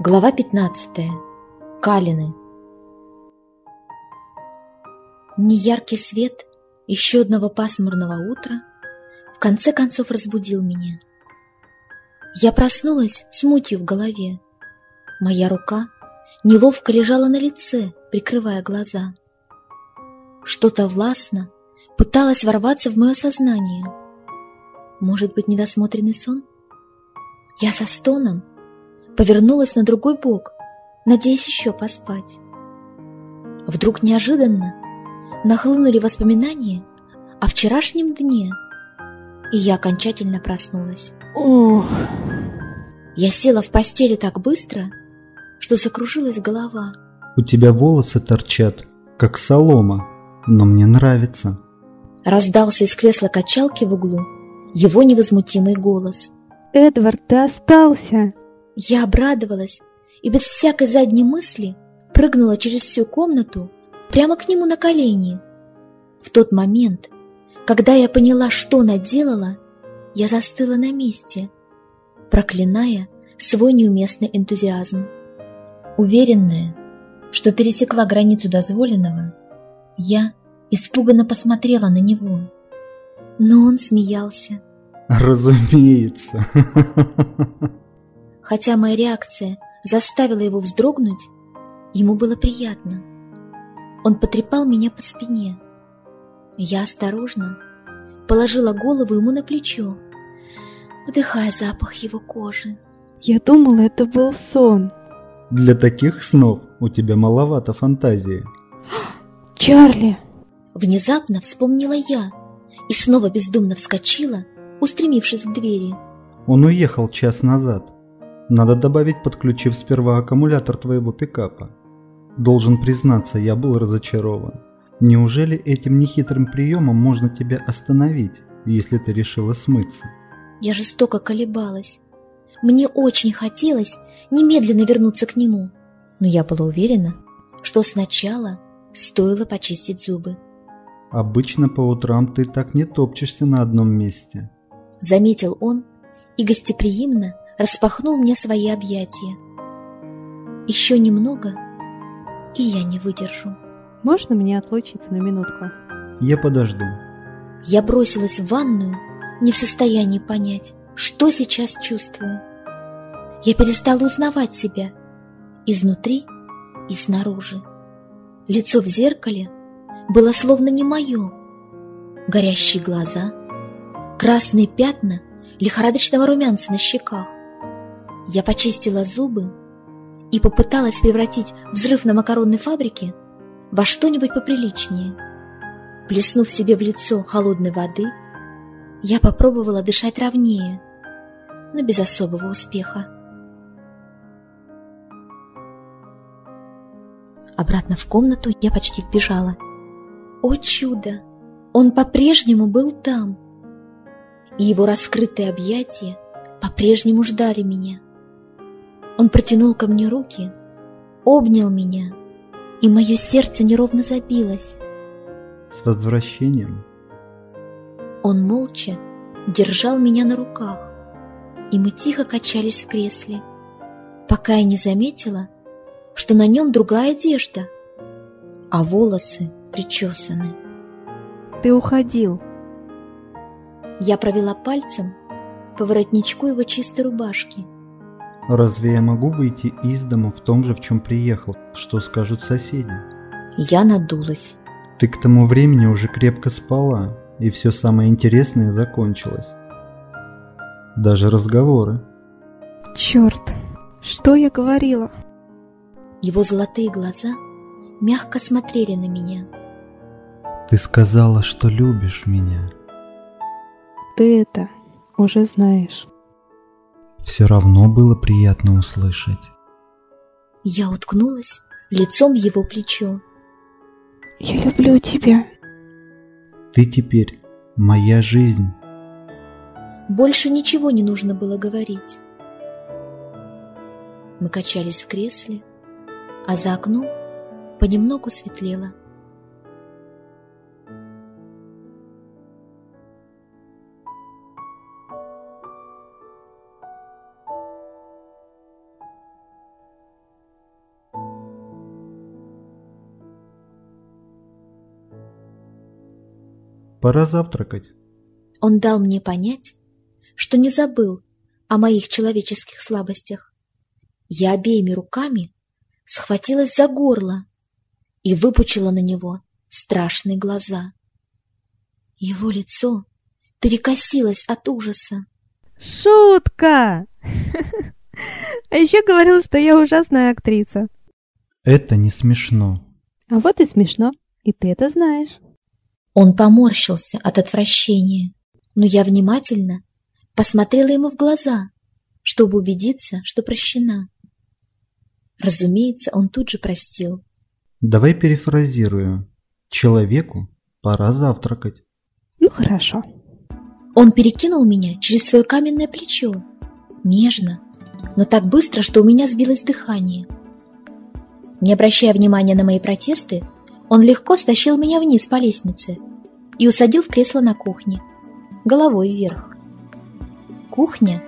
Глава 15. Калины. Неяркий свет еще одного пасмурного утра в конце концов разбудил меня. Я проснулась с мутью в голове. Моя рука неловко лежала на лице, прикрывая глаза. Что-то властно пыталось ворваться в мое сознание. Может быть, недосмотренный сон? Я со стоном повернулась на другой бок, надеясь еще поспать. Вдруг неожиданно нахлынули воспоминания о вчерашнем дне, и я окончательно проснулась. Ох. Я села в постели так быстро, что закружилась голова. У тебя волосы торчат, как солома, но мне нравится. Раздался из кресла качалки в углу его невозмутимый голос. Эдвард, ты остался. Я обрадовалась и без всякой задней мысли прыгнула через всю комнату прямо к нему на колени. В тот момент, когда я поняла, что наделала, я застыла на месте, проклиная свой неуместный энтузиазм. Уверенная, что пересекла границу дозволенного, я испуганно посмотрела на него. Но он смеялся. Разумеется. Хотя моя реакция заставила его вздрогнуть, ему было приятно. Он потрепал меня по спине. Я осторожно положила голову ему на плечо, вдыхая запах его кожи. Я думала, это был сон. Для таких снов у тебя маловато фантазии. Чарли! Внезапно вспомнила я и снова бездумно вскочила, устремившись к двери. Он уехал час назад. Надо добавить, подключив сперва аккумулятор твоего пикапа. Должен признаться, я был разочарован. Неужели этим нехитрым приемом можно тебя остановить, если ты решила смыться? Я жестоко колебалась. Мне очень хотелось немедленно вернуться к нему, но я была уверена, что сначала стоило почистить зубы. Обычно по утрам ты так не топчешься на одном месте. Заметил он и гостеприимно распахнул мне свои объятия. Еще немного, и я не выдержу. Можно мне отлучиться на минутку? Я подожду. Я бросилась в ванную, не в состоянии понять, что сейчас чувствую. Я перестала узнавать себя изнутри и снаружи. Лицо в зеркале было словно не мое. Горящие глаза, красные пятна лихорадочного румянца на щеках. Я почистила зубы и попыталась превратить взрыв на макаронной фабрике во что-нибудь поприличнее. Плеснув себе в лицо холодной воды, я попробовала дышать ровнее, но без особого успеха. Обратно в комнату я почти вбежала. О чудо! Он по-прежнему был там, и его раскрытые объятия по-прежнему ждали меня. Он протянул ко мне руки, обнял меня, и мое сердце неровно забилось. С возвращением. Он молча держал меня на руках, и мы тихо качались в кресле, пока я не заметила, что на нем другая одежда, а волосы причесаны. Ты уходил. Я провела пальцем по воротничку его чистой рубашки – Разве я могу выйти из дома в том же, в чем приехал? Что скажут соседи? Я надулась. Ты к тому времени уже крепко спала, и все самое интересное закончилось. Даже разговоры. Черт, что я говорила? Его золотые глаза мягко смотрели на меня. Ты сказала, что любишь меня. Ты это уже знаешь все равно было приятно услышать. Я уткнулась лицом в его плечо. «Я люблю тебя». «Ты теперь моя жизнь». Больше ничего не нужно было говорить. Мы качались в кресле, а за окном понемногу светлело. Пора завтракать. Он дал мне понять, что не забыл о моих человеческих слабостях. Я обеими руками схватилась за горло и выпучила на него страшные глаза. Его лицо перекосилось от ужаса. Шутка! А еще говорил, что я ужасная актриса. Это не смешно. А вот и смешно. И ты это знаешь. Он поморщился от отвращения, но я внимательно посмотрела ему в глаза, чтобы убедиться, что прощена. Разумеется, он тут же простил. Давай перефразирую. Человеку пора завтракать. Ну хорошо. Он перекинул меня через свое каменное плечо, нежно, но так быстро, что у меня сбилось дыхание. Не обращая внимания на мои протесты, он легко стащил меня вниз по лестнице и усадил в кресло на кухне, головой вверх. Кухня,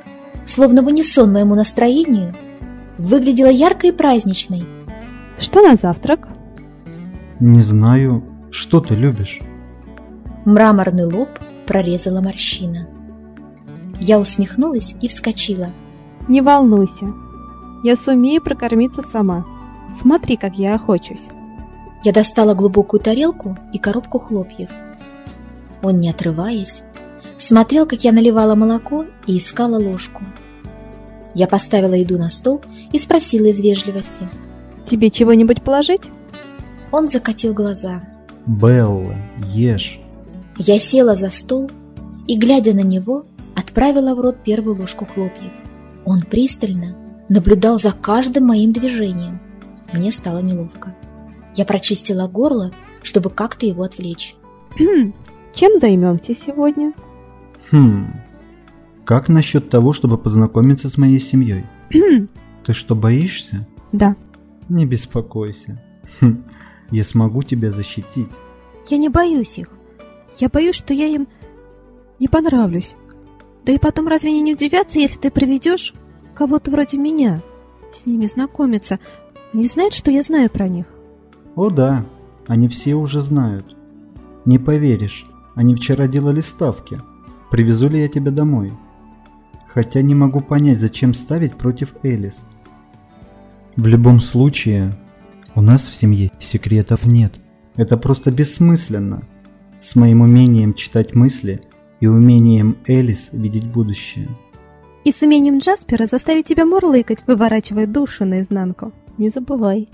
словно в унисон моему настроению, выглядела яркой и праздничной. Что на завтрак? Не знаю, что ты любишь? Мраморный лоб прорезала морщина. Я усмехнулась и вскочила. Не волнуйся. Я сумею прокормиться сама. Смотри, как я охочусь. Я достала глубокую тарелку и коробку хлопьев. Он, не отрываясь, смотрел, как я наливала молоко и искала ложку. Я поставила еду на стол и спросила из вежливости. Тебе чего-нибудь положить? Он закатил глаза. Белла, ешь. Я села за стол и, глядя на него, отправила в рот первую ложку хлопьев. Он пристально наблюдал за каждым моим движением. Мне стало неловко. Я прочистила горло, чтобы как-то его отвлечь. Чем займемся сегодня? Хм. Как насчет того, чтобы познакомиться с моей семьей? Ты что, боишься? Да. Не беспокойся. Хм. Я смогу тебя защитить. Я не боюсь их. Я боюсь, что я им не понравлюсь. Да и потом разве они не удивятся, если ты приведешь кого-то вроде меня? С ними знакомиться. Не знают, что я знаю про них? О да, они все уже знают. Не поверишь, они вчера делали ставки. Привезу ли я тебя домой? Хотя не могу понять, зачем ставить против Элис. В любом случае, у нас в семье секретов нет. Это просто бессмысленно. С моим умением читать мысли и умением Элис видеть будущее. И с умением Джаспера заставить тебя мурлыкать, выворачивая душу наизнанку. Не забывай.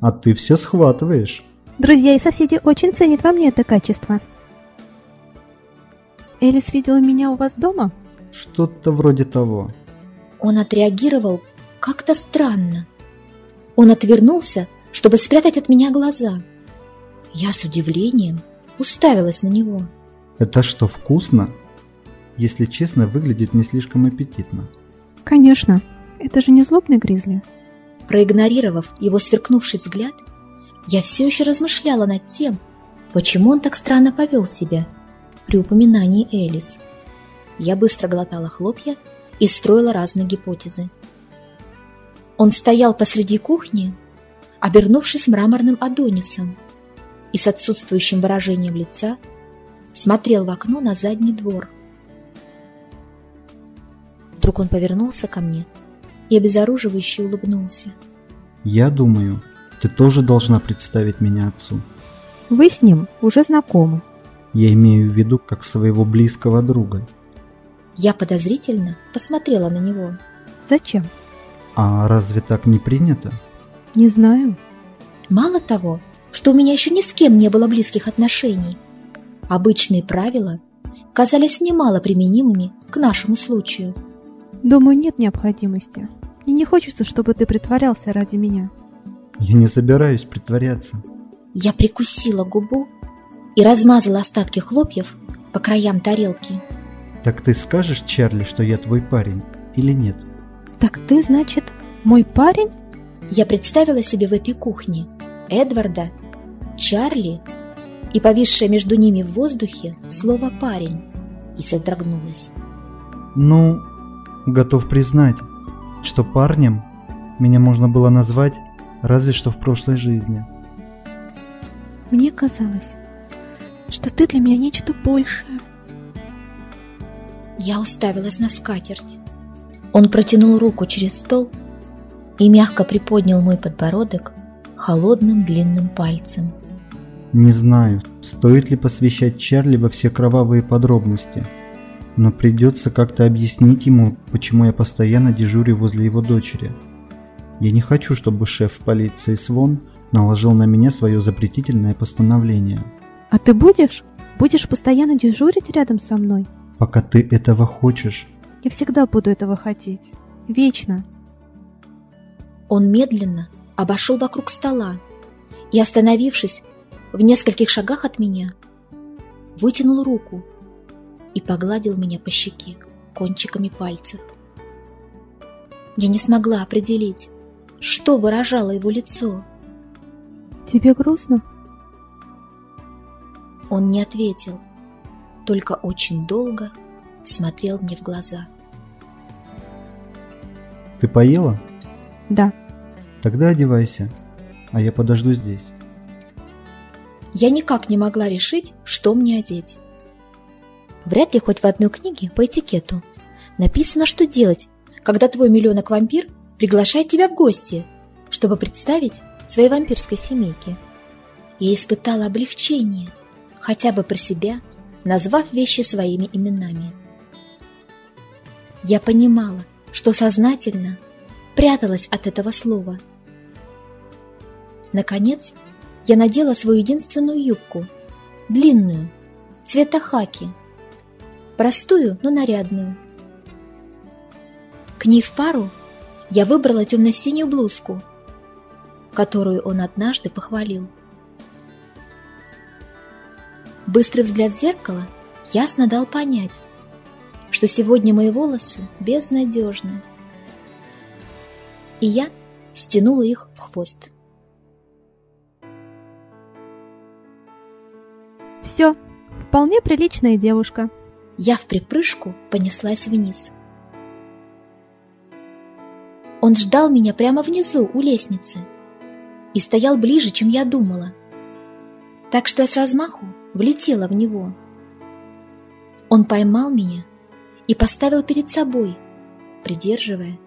А ты все схватываешь. Друзья и соседи очень ценят во мне это качество. Элис видела меня у вас дома? Что-то вроде того. Он отреагировал как-то странно. Он отвернулся, чтобы спрятать от меня глаза. Я с удивлением уставилась на него. Это что, вкусно? Если честно, выглядит не слишком аппетитно. Конечно. Это же не злобный гризли. Проигнорировав его сверкнувший взгляд, я все еще размышляла над тем, почему он так странно повел себя при упоминании Элис. Я быстро глотала хлопья и строила разные гипотезы. Он стоял посреди кухни, обернувшись мраморным Адонисом, и с отсутствующим выражением лица смотрел в окно на задний двор. Вдруг он повернулся ко мне и обезоруживающе улыбнулся. Я думаю, ты тоже должна представить меня отцу. Вы с ним уже знакомы. Я имею в виду как своего близкого друга. Я подозрительно посмотрела на него. Зачем? А разве так не принято? Не знаю. Мало того, что у меня еще ни с кем не было близких отношений, обычные правила казались мне мало применимыми к нашему случаю. Думаю, нет необходимости. Мне не хочется, чтобы ты притворялся ради меня. Я не собираюсь притворяться. Я прикусила губу и размазала остатки хлопьев по краям тарелки. Так ты скажешь Чарли, что я твой парень, или нет? Так ты, значит, мой парень? Я представила себе в этой кухне Эдварда, Чарли и повисшее между ними в воздухе слово «парень» и содрогнулась. Ну, готов признать, что парнем меня можно было назвать разве что в прошлой жизни. Мне казалось, что ты для меня нечто большее. Я уставилась на скатерть. Он протянул руку через стол и мягко приподнял мой подбородок холодным длинным пальцем. Не знаю, стоит ли посвящать Чарли во все кровавые подробности, но придется как-то объяснить ему, почему я постоянно дежурю возле его дочери. Я не хочу, чтобы шеф полиции Свон наложил на меня свое запретительное постановление. А ты будешь? Будешь постоянно дежурить рядом со мной? Пока ты этого хочешь. Я всегда буду этого хотеть. Вечно. Он медленно обошел вокруг стола и, остановившись в нескольких шагах от меня, вытянул руку и погладил меня по щеке кончиками пальцев. Я не смогла определить, что выражало его лицо. Тебе грустно? Он не ответил, только очень долго смотрел мне в глаза. Ты поела? Да. Тогда одевайся, а я подожду здесь. Я никак не могла решить, что мне одеть. Вряд ли хоть в одной книге по этикету написано, что делать, когда твой миллионок-вампир приглашает тебя в гости, чтобы представить своей вампирской семейке. Я испытала облегчение, хотя бы про себя, назвав вещи своими именами. Я понимала, что сознательно пряталась от этого слова. Наконец, я надела свою единственную юбку, длинную, цвета хаки, простую, но нарядную. К ней в пару я выбрала темно-синюю блузку, которую он однажды похвалил. Быстрый взгляд в зеркало ясно дал понять, что сегодня мои волосы безнадежны. И я стянула их в хвост. Все, вполне приличная девушка. Я в припрыжку понеслась вниз. Он ждал меня прямо внизу, у лестницы, и стоял ближе, чем я думала. Так что я с размаху влетела в него. Он поймал меня и поставил перед собой, придерживая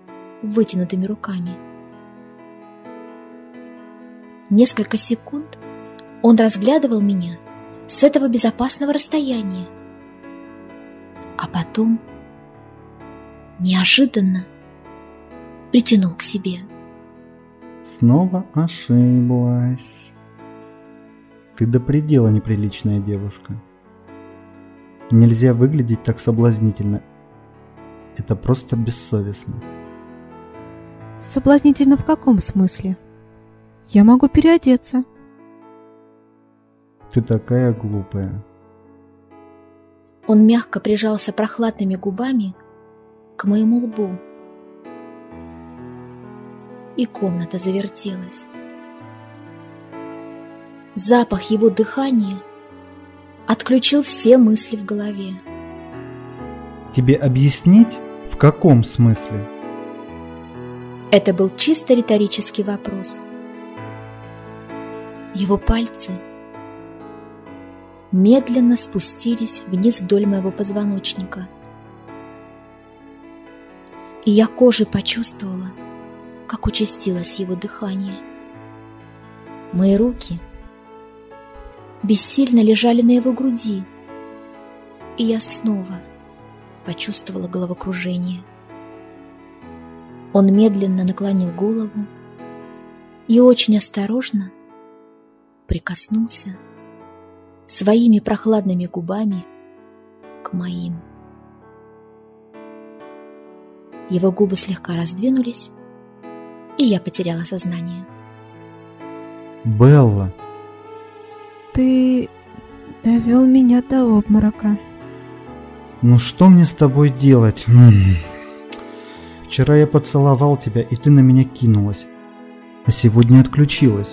вытянутыми руками. Несколько секунд он разглядывал меня с этого безопасного расстояния, а потом неожиданно притянул к себе. Снова ошиблась. Ты до предела неприличная девушка. Нельзя выглядеть так соблазнительно. Это просто бессовестно. Соблазнительно в каком смысле? Я могу переодеться. Ты такая глупая. Он мягко прижался прохладными губами к моему лбу. И комната завертелась. Запах его дыхания отключил все мысли в голове. Тебе объяснить, в каком смысле? Это был чисто риторический вопрос. Его пальцы медленно спустились вниз вдоль моего позвоночника. И я кожей почувствовала, как участилось его дыхание. Мои руки бессильно лежали на его груди, и я снова почувствовала головокружение. Он медленно наклонил голову и очень осторожно прикоснулся своими прохладными губами к моим. Его губы слегка раздвинулись, и я потеряла сознание. Белла! Ты довел меня до обморока. Ну что мне с тобой делать? М-м. Вчера я поцеловал тебя, и ты на меня кинулась. А сегодня отключилась.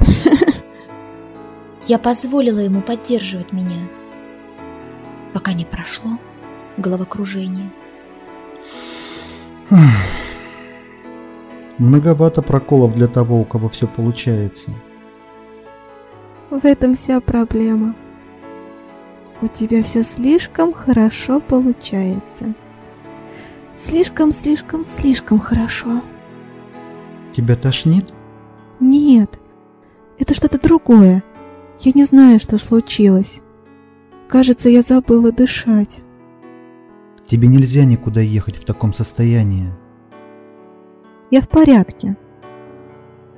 Я позволила ему поддерживать меня, пока не прошло головокружение. Многовато проколов для того, у кого все получается. В этом вся проблема. У тебя все слишком хорошо получается. Слишком, слишком, слишком хорошо. Тебя тошнит? Нет, это что-то другое. Я не знаю, что случилось. Кажется, я забыла дышать. Тебе нельзя никуда ехать в таком состоянии. Я в порядке.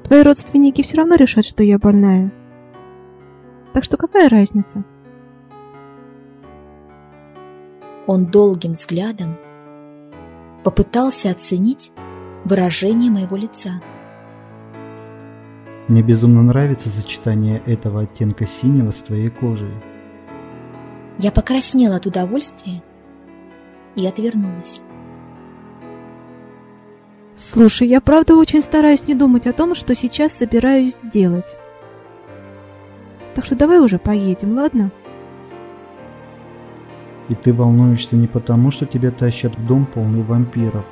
Твои родственники все равно решат, что я больная. Так что какая разница? Он долгим взглядом попытался оценить выражение моего лица. Мне безумно нравится сочетание этого оттенка синего с твоей кожей. Я покраснела от удовольствия и отвернулась. Слушай, я правда очень стараюсь не думать о том, что сейчас собираюсь сделать. Так что давай уже поедем, ладно? И ты волнуешься не потому, что тебя тащат в дом полный вампиров,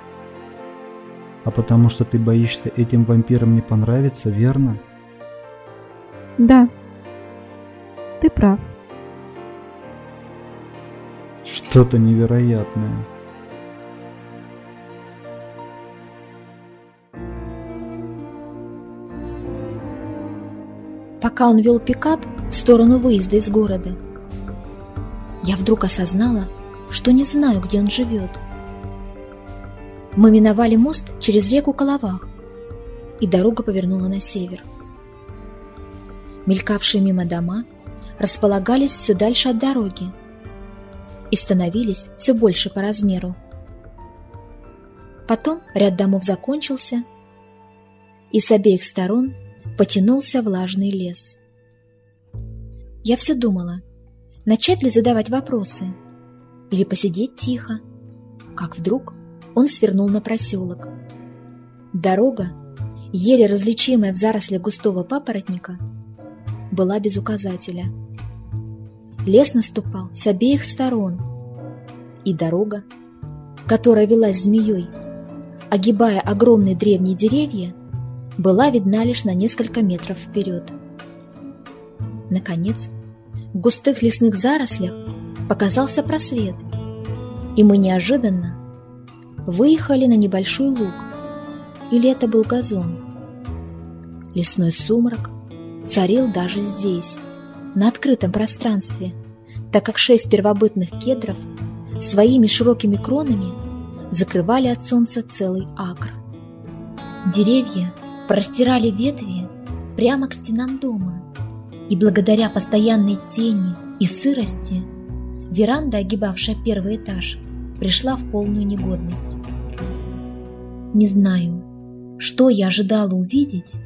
а потому что ты боишься этим вампирам не понравиться, верно? Да. Ты прав. Что-то невероятное. Пока он вел пикап в сторону выезда из города, я вдруг осознала, что не знаю, где он живет. Мы миновали мост через реку Коловах, и дорога повернула на север. Мелькавшие мимо дома располагались все дальше от дороги и становились все больше по размеру. Потом ряд домов закончился, и с обеих сторон потянулся влажный лес. Я все думала, начать ли задавать вопросы или посидеть тихо, как вдруг он свернул на проселок. Дорога, еле различимая в зарослях густого папоротника, была без указателя. Лес наступал с обеих сторон, и дорога, которая велась змеей, огибая огромные древние деревья, была видна лишь на несколько метров вперед. Наконец, в густых лесных зарослях показался просвет, и мы неожиданно выехали на небольшой луг, или это был газон. Лесной сумрак царил даже здесь, на открытом пространстве, так как шесть первобытных кедров своими широкими кронами закрывали от солнца целый акр. Деревья простирали ветви прямо к стенам дома, и благодаря постоянной тени и сырости веранда, огибавшая первый этаж, пришла в полную негодность. Не знаю, что я ожидала увидеть,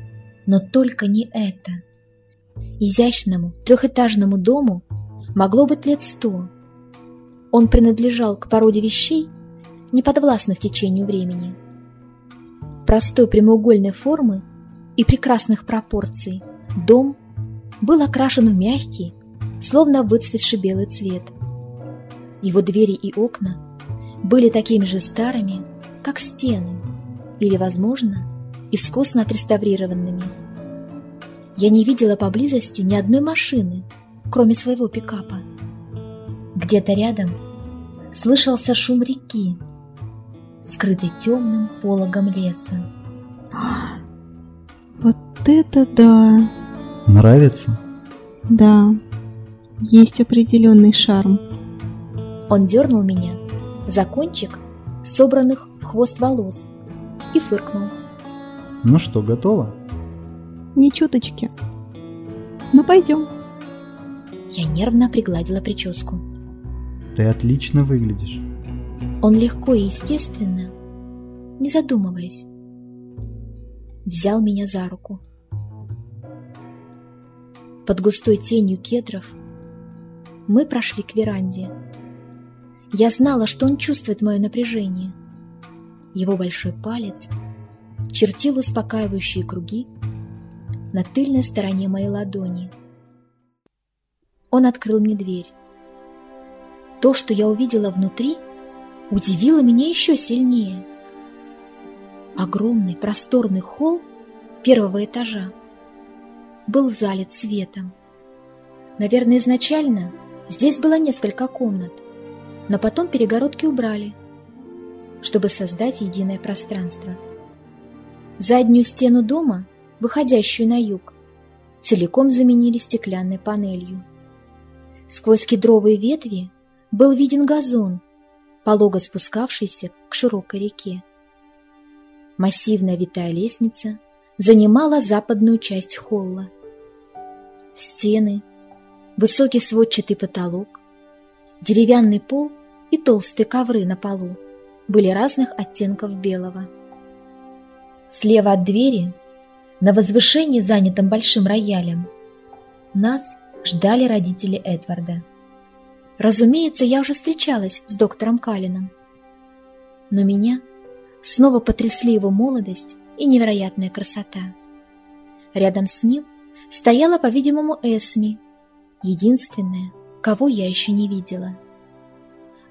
но только не это. Изящному трехэтажному дому могло быть лет сто. Он принадлежал к породе вещей, не подвластных течению времени. Простой прямоугольной формы и прекрасных пропорций дом был окрашен в мягкий, словно выцветший белый цвет. Его двери и окна были такими же старыми, как стены, или, возможно, искусно отреставрированными. Я не видела поблизости ни одной машины, кроме своего пикапа. Где-то рядом слышался шум реки, скрытый темным пологом леса. Вот это да! Нравится? Да, есть определенный шарм. Он дернул меня за кончик собранных в хвост волос и фыркнул. Ну что, готово? Ни чуточки. Ну пойдем. Я нервно пригладила прическу. Ты отлично выглядишь. Он легко и естественно, не задумываясь, взял меня за руку. Под густой тенью кедров мы прошли к веранде. Я знала, что он чувствует мое напряжение. Его большой палец чертил успокаивающие круги на тыльной стороне моей ладони. Он открыл мне дверь. То, что я увидела внутри, удивило меня еще сильнее. Огромный просторный холл первого этажа был залит светом. Наверное, изначально Здесь было несколько комнат, но потом перегородки убрали, чтобы создать единое пространство. Заднюю стену дома, выходящую на юг, целиком заменили стеклянной панелью. Сквозь кедровые ветви был виден газон, полого спускавшийся к широкой реке. Массивная витая лестница занимала западную часть холла. Стены, высокий сводчатый потолок, деревянный пол и толстые ковры на полу были разных оттенков белого. Слева от двери, на возвышении, занятом большим роялем, нас ждали родители Эдварда. Разумеется, я уже встречалась с доктором Калином. Но меня снова потрясли его молодость и невероятная красота. Рядом с ним стояла, по-видимому, Эсми, единственная, кого я еще не видела.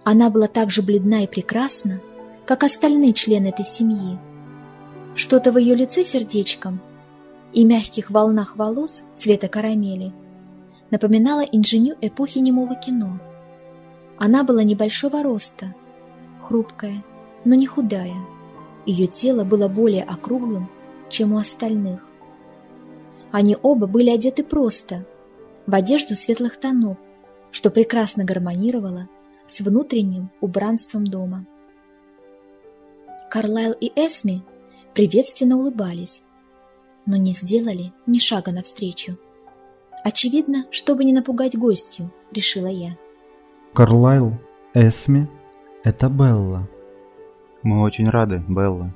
Она была так же бледна и прекрасна, как остальные члены этой семьи. Что-то в ее лице сердечком и мягких волнах волос цвета карамели напоминало инженю эпохи немого кино. Она была небольшого роста, хрупкая, но не худая. Ее тело было более округлым, чем у остальных. Они оба были одеты просто, в одежду светлых тонов, что прекрасно гармонировало с внутренним убранством дома. Карлайл и Эсми приветственно улыбались, но не сделали ни шага навстречу. Очевидно, чтобы не напугать гостью, решила я. Карлайл, Эсми, это Белла. Мы очень рады, Белла.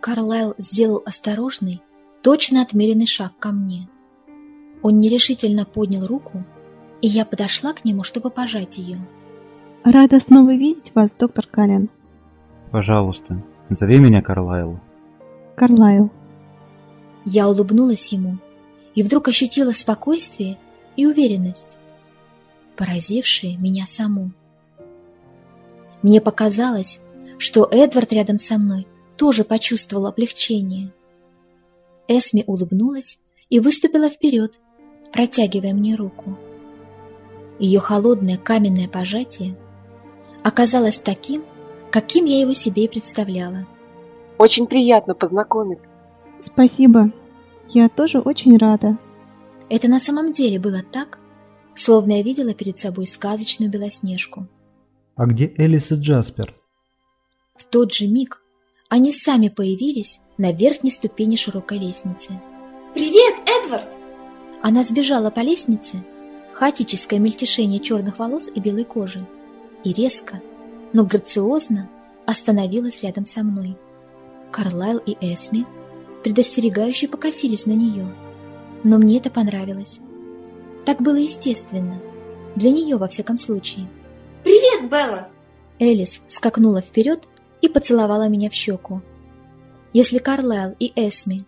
Карлайл сделал осторожный, точно отмеренный шаг ко мне. Он нерешительно поднял руку, и я подошла к нему, чтобы пожать ее. Рада снова видеть вас, доктор Каллен. Пожалуйста, зови меня Карлайл. Карлайл. Я улыбнулась ему и вдруг ощутила спокойствие и уверенность, поразившие меня саму. Мне показалось, что Эдвард рядом со мной тоже почувствовал облегчение. Эсми улыбнулась и выступила вперед, протягивая мне руку. Ее холодное каменное пожатие оказалось таким, каким я его себе и представляла. Очень приятно познакомиться. Спасибо. Я тоже очень рада. Это на самом деле было так, словно я видела перед собой сказочную Белоснежку. А где Элис и Джаспер? В тот же миг они сами появились на верхней ступени широкой лестницы. «Привет, Эдвард!» Она сбежала по лестнице, хаотическое мельтешение черных волос и белой кожи, и резко, но грациозно остановилась рядом со мной. Карлайл и Эсми предостерегающе покосились на нее, но мне это понравилось. Так было естественно, для нее во всяком случае. «Привет, Белла!» Элис скакнула вперед и поцеловала меня в щеку. Если Карлайл и Эсми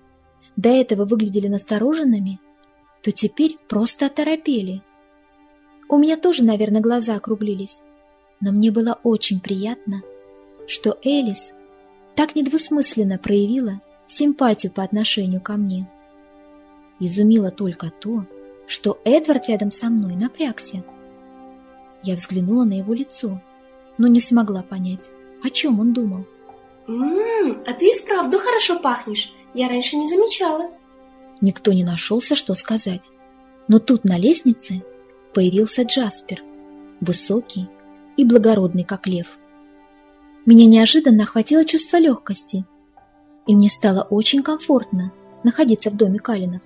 до этого выглядели настороженными, то теперь просто оторопели. У меня тоже, наверное, глаза округлились, но мне было очень приятно, что Элис так недвусмысленно проявила симпатию по отношению ко мне. Изумило только то, что Эдвард рядом со мной напрягся. Я взглянула на его лицо, но не смогла понять, о чем он думал. «Ммм, а ты и вправду хорошо пахнешь. Я раньше не замечала». Никто не нашелся, что сказать. Но тут на лестнице появился Джаспер, высокий и благородный, как лев. Меня неожиданно охватило чувство легкости, и мне стало очень комфортно находиться в доме Калинов.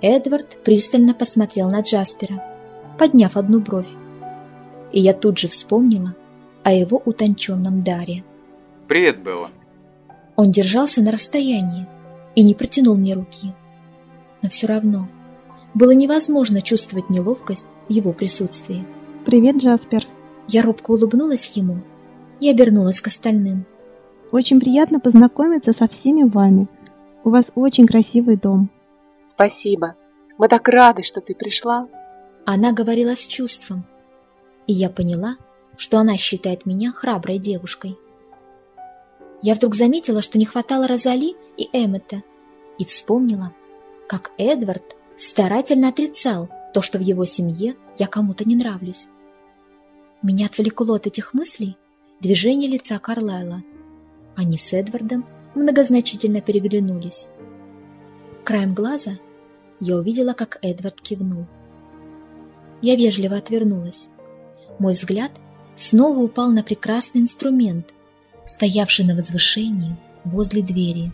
Эдвард пристально посмотрел на Джаспера, подняв одну бровь, и я тут же вспомнила о его утонченном даре. «Привет, Белла!» Он держался на расстоянии и не протянул мне руки. Но все равно было невозможно чувствовать неловкость в его присутствии. Привет, Джаспер. Я робко улыбнулась ему и обернулась к остальным. Очень приятно познакомиться со всеми вами. У вас очень красивый дом. Спасибо. Мы так рады, что ты пришла. Она говорила с чувством, и я поняла, что она считает меня храброй девушкой. Я вдруг заметила, что не хватало Розали и Эммета, и вспомнила, как Эдвард старательно отрицал то, что в его семье я кому-то не нравлюсь. Меня отвлекло от этих мыслей движение лица Карлайла. Они с Эдвардом многозначительно переглянулись. Краем глаза я увидела, как Эдвард кивнул. Я вежливо отвернулась. Мой взгляд снова упал на прекрасный инструмент, стоявший на возвышении возле двери.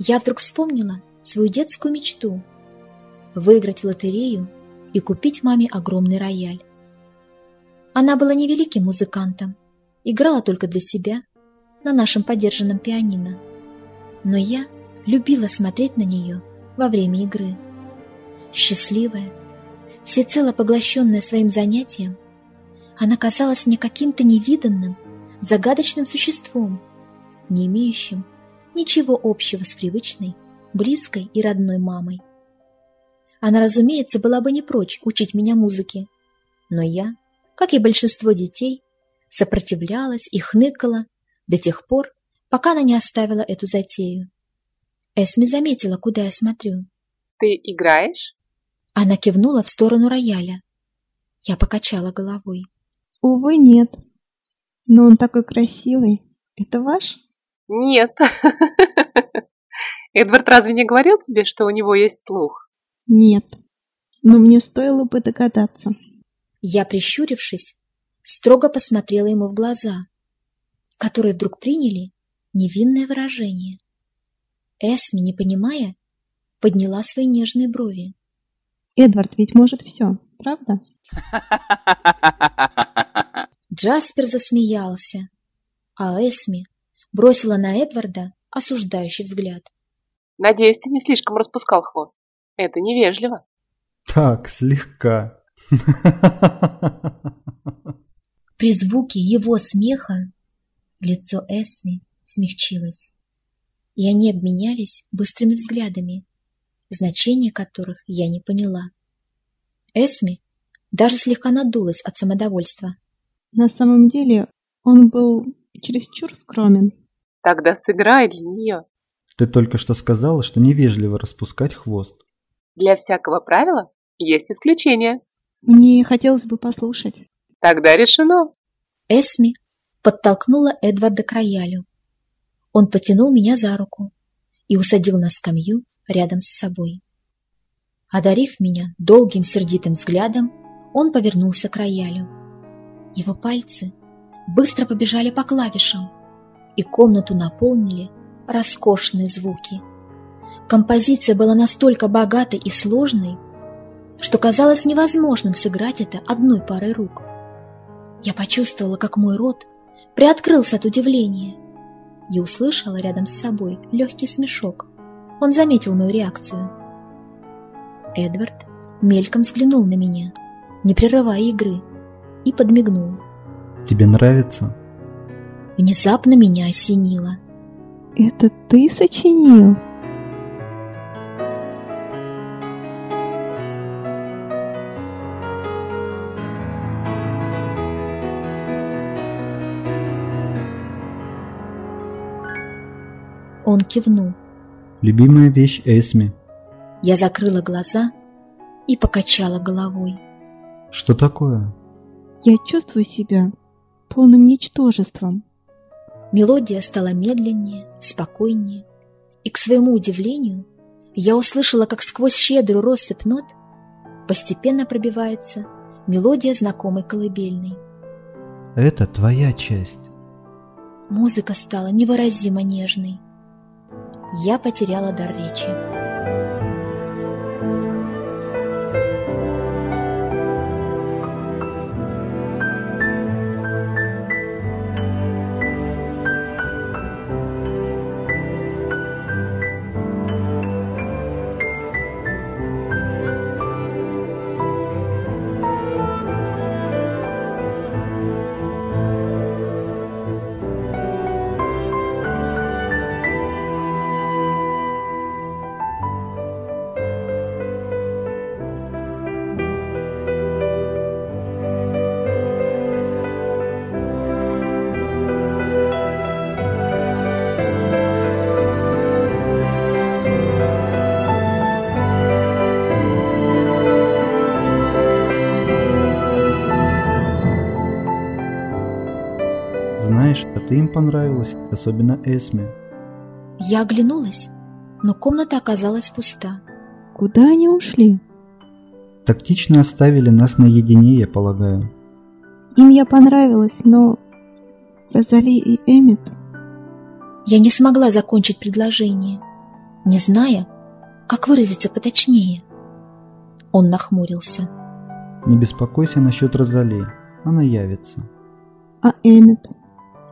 Я вдруг вспомнила свою детскую мечту – выиграть в лотерею и купить маме огромный рояль. Она была невеликим музыкантом, играла только для себя на нашем подержанном пианино. Но я любила смотреть на нее во время игры. Счастливая, всецело поглощенная своим занятием, она казалась мне каким-то невиданным, загадочным существом, не имеющим ничего общего с привычной, близкой и родной мамой. Она, разумеется, была бы не прочь учить меня музыке, но я, как и большинство детей, сопротивлялась и хныкала до тех пор, пока она не оставила эту затею. Эсми заметила, куда я смотрю. Ты играешь? Она кивнула в сторону рояля. Я покачала головой. Увы, нет. Но он такой красивый. Это ваш? Нет. Эдвард разве не говорил тебе, что у него есть слух? Нет. Но мне стоило бы догадаться. Я, прищурившись, строго посмотрела ему в глаза, которые вдруг приняли невинное выражение. Эсми, не понимая, подняла свои нежные брови. Эдвард ведь может все, правда? Джаспер засмеялся, а Эсми бросила на Эдварда осуждающий взгляд. Надеюсь, ты не слишком распускал хвост. Это невежливо. Так, слегка. При звуке его смеха лицо Эсми смягчилось и они обменялись быстрыми взглядами, значение которых я не поняла. Эсми даже слегка надулась от самодовольства. На самом деле он был чересчур скромен. Тогда сыграй для нее. Ты только что сказала, что невежливо распускать хвост. Для всякого правила есть исключение. Мне хотелось бы послушать. Тогда решено. Эсми подтолкнула Эдварда к роялю. Он потянул меня за руку и усадил на скамью рядом с собой. Одарив меня долгим сердитым взглядом, он повернулся к роялю. Его пальцы быстро побежали по клавишам, и комнату наполнили роскошные звуки. Композиция была настолько богатой и сложной, что казалось невозможным сыграть это одной парой рук. Я почувствовала, как мой рот приоткрылся от удивления и услышала рядом с собой легкий смешок. Он заметил мою реакцию. Эдвард мельком взглянул на меня, не прерывая игры, и подмигнул. Тебе нравится? Внезапно меня осенило. Это ты сочинил? Он кивнул. Любимая вещь Эсми. Я закрыла глаза и покачала головой. Что такое? Я чувствую себя полным ничтожеством. Мелодия стала медленнее, спокойнее, и, к своему удивлению, я услышала, как сквозь щедрую россыпь нот постепенно пробивается мелодия знакомой колыбельной. Это твоя часть. Музыка стала невыразимо нежной. Я потеряла дар речи. Понравилась, особенно Эсме. Я оглянулась, но комната оказалась пуста. Куда они ушли? Тактично оставили нас наедине, я полагаю. Им я понравилась, но... Розали и Эмит... Я не смогла закончить предложение, не зная, как выразиться поточнее. Он нахмурился. Не беспокойся насчет Розали, она явится. А Эмит?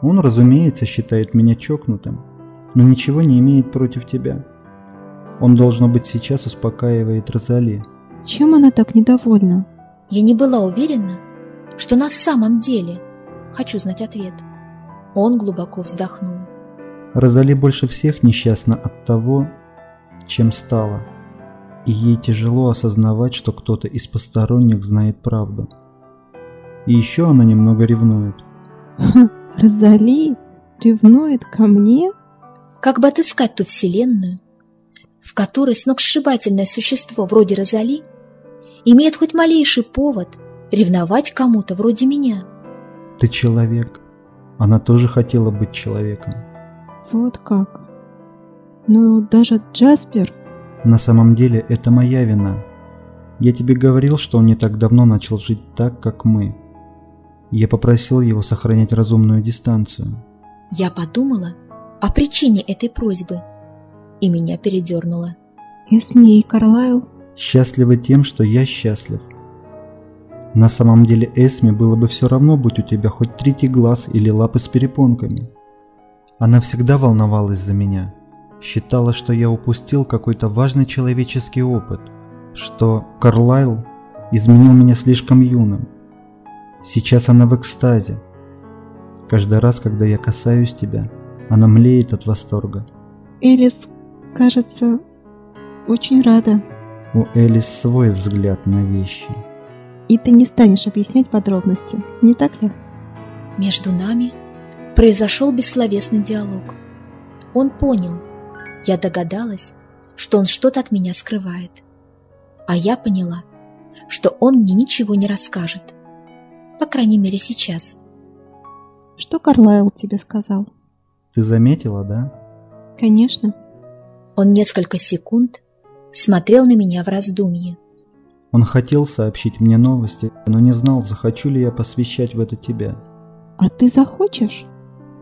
Он, разумеется, считает меня чокнутым, но ничего не имеет против тебя. Он, должно быть, сейчас успокаивает Розали. Чем она так недовольна? Я не была уверена, что на самом деле хочу знать ответ. Он глубоко вздохнул. Розали больше всех несчастна от того, чем стала, и ей тяжело осознавать, что кто-то из посторонних знает правду. И еще она немного ревнует. Розали ревнует ко мне? Как бы отыскать ту вселенную, в которой сногсшибательное существо вроде Розали имеет хоть малейший повод ревновать кому-то вроде меня? Ты человек. Она тоже хотела быть человеком. Вот как. Но даже Джаспер... На самом деле это моя вина. Я тебе говорил, что он не так давно начал жить так, как мы. Я попросил его сохранять разумную дистанцию. Я подумала о причине этой просьбы, и меня передернуло. Эсми и Карлайл Счастливы тем, что я счастлив. На самом деле Эсме было бы все равно, будь у тебя хоть третий глаз или лапы с перепонками. Она всегда волновалась за меня. Считала, что я упустил какой-то важный человеческий опыт, что Карлайл изменил меня слишком юным. Сейчас она в экстазе. Каждый раз, когда я касаюсь тебя, она млеет от восторга. Элис, кажется, очень рада. У Элис свой взгляд на вещи. И ты не станешь объяснять подробности, не так ли? Между нами произошел бессловесный диалог. Он понял, я догадалась, что он что-то от меня скрывает. А я поняла, что он мне ничего не расскажет. По крайней мере, сейчас. Что Карлайл тебе сказал? Ты заметила, да? Конечно. Он несколько секунд смотрел на меня в раздумье. Он хотел сообщить мне новости, но не знал, захочу ли я посвящать в это тебя. А ты захочешь?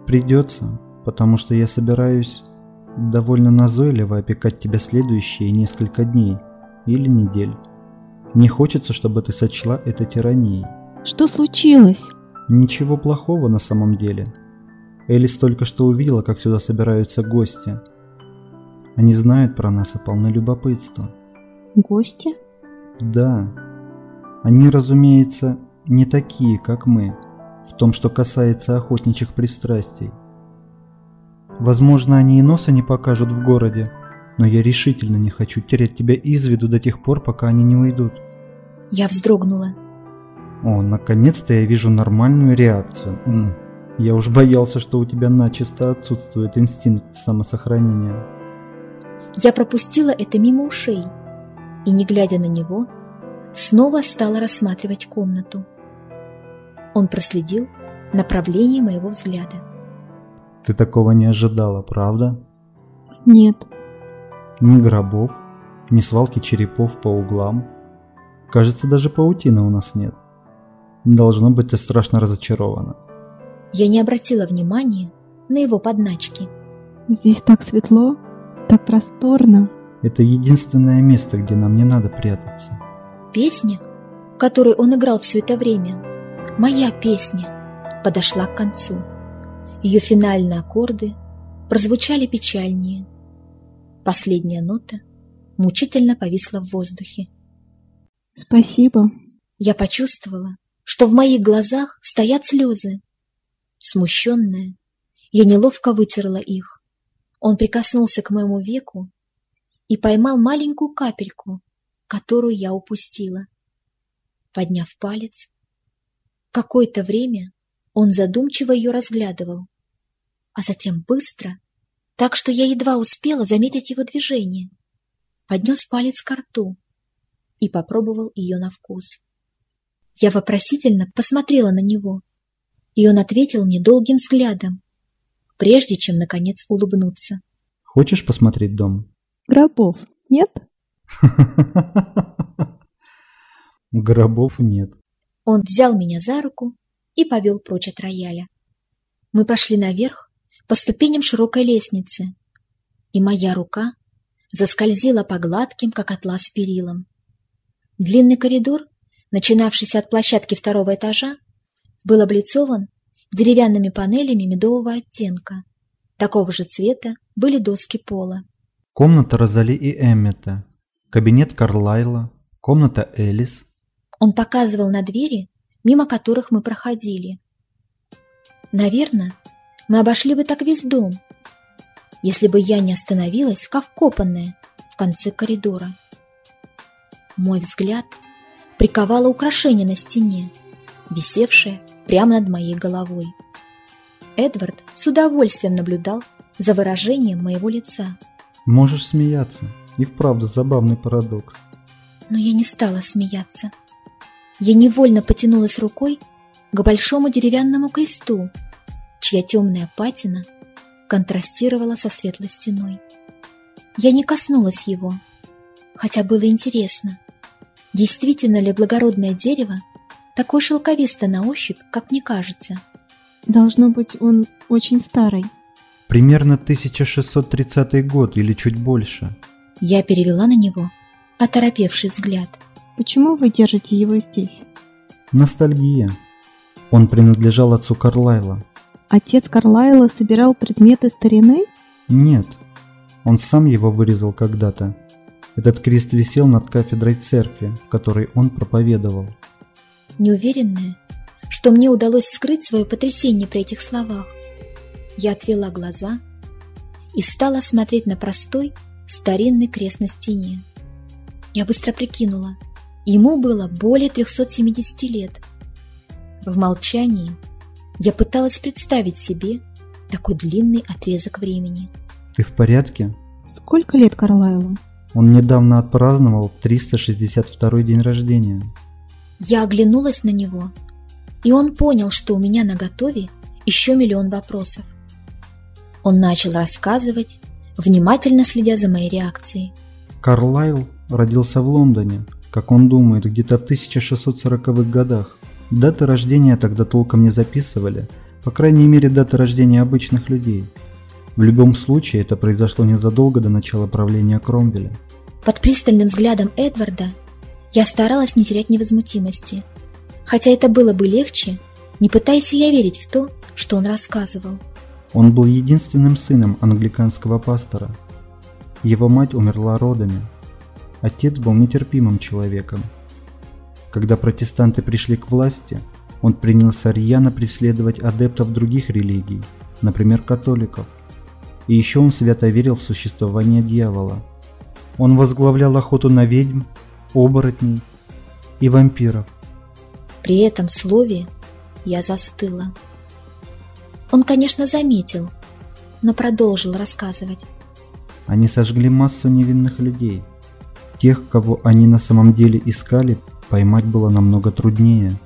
Придется, потому что я собираюсь довольно назойливо опекать тебя следующие несколько дней или недель. Не хочется, чтобы ты сочла это тиранией. Что случилось? Ничего плохого на самом деле. Элис только что увидела, как сюда собираются гости. Они знают про нас и полны любопытства. Гости? Да. Они, разумеется, не такие, как мы, в том, что касается охотничьих пристрастий. Возможно, они и носа не покажут в городе, но я решительно не хочу терять тебя из виду до тех пор, пока они не уйдут. Я вздрогнула. О, наконец-то я вижу нормальную реакцию. М. Я уж боялся, что у тебя начисто отсутствует инстинкт самосохранения. Я пропустила это мимо ушей и, не глядя на него, снова стала рассматривать комнату. Он проследил направление моего взгляда. Ты такого не ожидала, правда? Нет. Ни гробов, ни свалки черепов по углам. Кажется, даже паутины у нас нет. Должно быть, ты страшно разочарована. Я не обратила внимания на его подначки. Здесь так светло, так просторно. Это единственное место, где нам не надо прятаться. Песня, которую он играл все это время, моя песня, подошла к концу. Ее финальные аккорды прозвучали печальнее. Последняя нота мучительно повисла в воздухе. Спасибо. Я почувствовала, что в моих глазах стоят слезы. Смущенная, я неловко вытерла их. Он прикоснулся к моему веку и поймал маленькую капельку, которую я упустила. Подняв палец, какое-то время он задумчиво ее разглядывал, а затем быстро, так что я едва успела заметить его движение, поднес палец к рту и попробовал ее на вкус. Я вопросительно посмотрела на него, и он ответил мне долгим взглядом, прежде чем, наконец, улыбнуться. Хочешь посмотреть дом? Гробов нет? Гробов нет. Он взял меня за руку и повел прочь от рояля. Мы пошли наверх по ступеням широкой лестницы, и моя рука заскользила по гладким, как атлас, перилам. Длинный коридор, начинавшийся от площадки второго этажа, был облицован деревянными панелями медового оттенка. Такого же цвета были доски пола. Комната Розали и Эммета, кабинет Карлайла, комната Элис. Он показывал на двери, мимо которых мы проходили. Наверное, мы обошли бы так весь дом, если бы я не остановилась, как вкопанная, в конце коридора. Мой взгляд приковало украшение на стене, висевшее прямо над моей головой. Эдвард с удовольствием наблюдал за выражением моего лица. Можешь смеяться. И вправду забавный парадокс. Но я не стала смеяться. Я невольно потянулась рукой к большому деревянному кресту, чья темная патина контрастировала со светлой стеной. Я не коснулась его, хотя было интересно, действительно ли благородное дерево такое шелковистое на ощупь, как мне кажется. Должно быть, он очень старый. Примерно 1630 год или чуть больше. Я перевела на него оторопевший взгляд. Почему вы держите его здесь? Ностальгия. Он принадлежал отцу Карлайла. Отец Карлайла собирал предметы старины? Нет, он сам его вырезал когда-то. Этот крест висел над кафедрой церкви, в которой он проповедовал. Неуверенная, что мне удалось скрыть свое потрясение при этих словах, я отвела глаза и стала смотреть на простой старинный крест на стене. Я быстро прикинула, ему было более 370 лет. В молчании я пыталась представить себе такой длинный отрезок времени. Ты в порядке? Сколько лет Карлайлу? Он недавно отпраздновал 362 день рождения. Я оглянулась на него, и он понял, что у меня на готове еще миллион вопросов. Он начал рассказывать, внимательно следя за моей реакцией. Карлайл родился в Лондоне, как он думает, где-то в 1640-х годах. Даты рождения тогда толком не записывали, по крайней мере даты рождения обычных людей. В любом случае это произошло незадолго до начала правления Кромвеля. Под пристальным взглядом Эдварда я старалась не терять невозмутимости. Хотя это было бы легче, не пытаясь я верить в то, что он рассказывал. Он был единственным сыном англиканского пастора. Его мать умерла родами. Отец был нетерпимым человеком – когда протестанты пришли к власти, он принялся рьяно преследовать адептов других религий, например, католиков. И еще он свято верил в существование дьявола. Он возглавлял охоту на ведьм, оборотней и вампиров. При этом слове я застыла. Он, конечно, заметил, но продолжил рассказывать. Они сожгли массу невинных людей. Тех, кого они на самом деле искали, Поймать было намного труднее.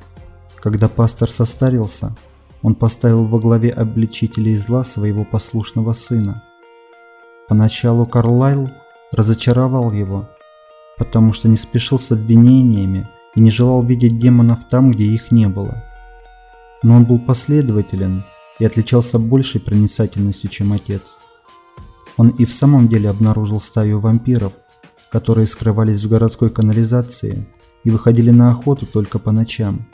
Когда пастор состарился, он поставил во главе обличителей зла своего послушного сына. Поначалу Карлайл разочаровал его, потому что не спешил с обвинениями и не желал видеть демонов там, где их не было. Но он был последователен и отличался большей проницательностью, чем отец. Он и в самом деле обнаружил стаю вампиров, которые скрывались в городской канализации и выходили на охоту только по ночам.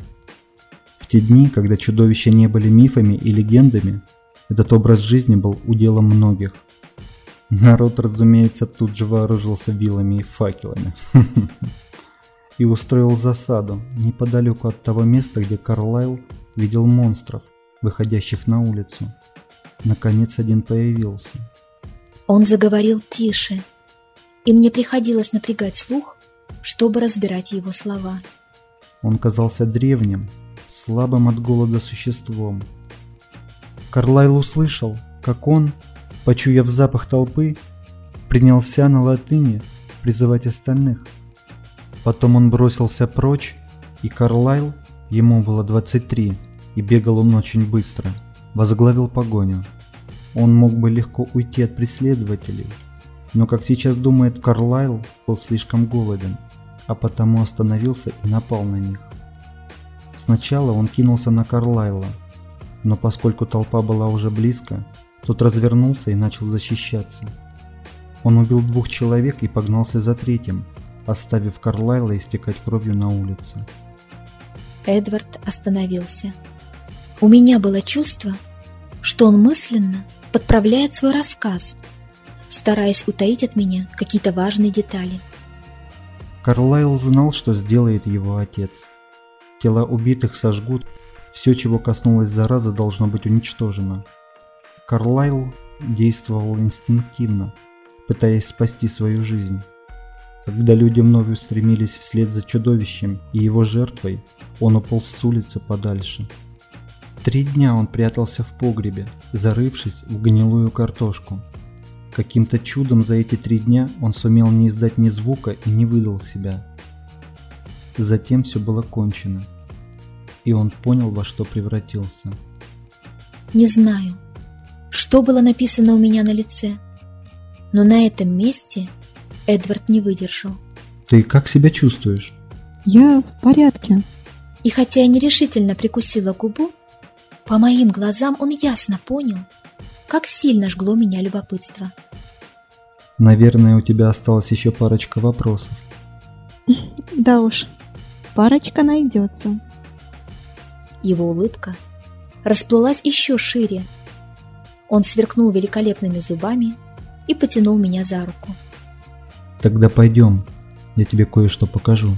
В те дни, когда чудовища не были мифами и легендами, этот образ жизни был уделом многих. Народ, разумеется, тут же вооружился вилами и факелами. И устроил засаду неподалеку от того места, где Карлайл видел монстров, выходящих на улицу. Наконец один появился. Он заговорил тише, и мне приходилось напрягать слух, чтобы разбирать его слова. Он казался древним, слабым от голода существом. Карлайл услышал, как он, почуяв запах толпы, принялся на латыни призывать остальных. Потом он бросился прочь, и Карлайл, ему было 23, и бегал он очень быстро, возглавил погоню. Он мог бы легко уйти от преследователей, но, как сейчас думает Карлайл, был слишком голоден, а потому остановился и напал на них. Сначала он кинулся на Карлайла, но поскольку толпа была уже близко, тот развернулся и начал защищаться. Он убил двух человек и погнался за третьим, оставив Карлайла истекать кровью на улице. Эдвард остановился. У меня было чувство, что он мысленно подправляет свой рассказ, стараясь утаить от меня какие-то важные детали. Карлайл знал, что сделает его отец. Тела убитых сожгут, все, чего коснулась зараза, должно быть уничтожено. Карлайл действовал инстинктивно, пытаясь спасти свою жизнь. Когда люди вновь устремились вслед за чудовищем и его жертвой, он уполз с улицы подальше. Три дня он прятался в погребе, зарывшись в гнилую картошку. Каким-то чудом за эти три дня он сумел не издать ни звука и не выдал себя. Затем все было кончено, и он понял, во что превратился. Не знаю, что было написано у меня на лице, но на этом месте Эдвард не выдержал. «Ты как себя чувствуешь?» Я в порядке. И хотя я нерешительно прикусила губу, по моим глазам он ясно понял, как сильно жгло меня любопытство. Наверное, у тебя осталась еще парочка вопросов. Да уж, парочка найдется. Его улыбка расплылась еще шире. Он сверкнул великолепными зубами и потянул меня за руку. Тогда пойдем, я тебе кое-что покажу.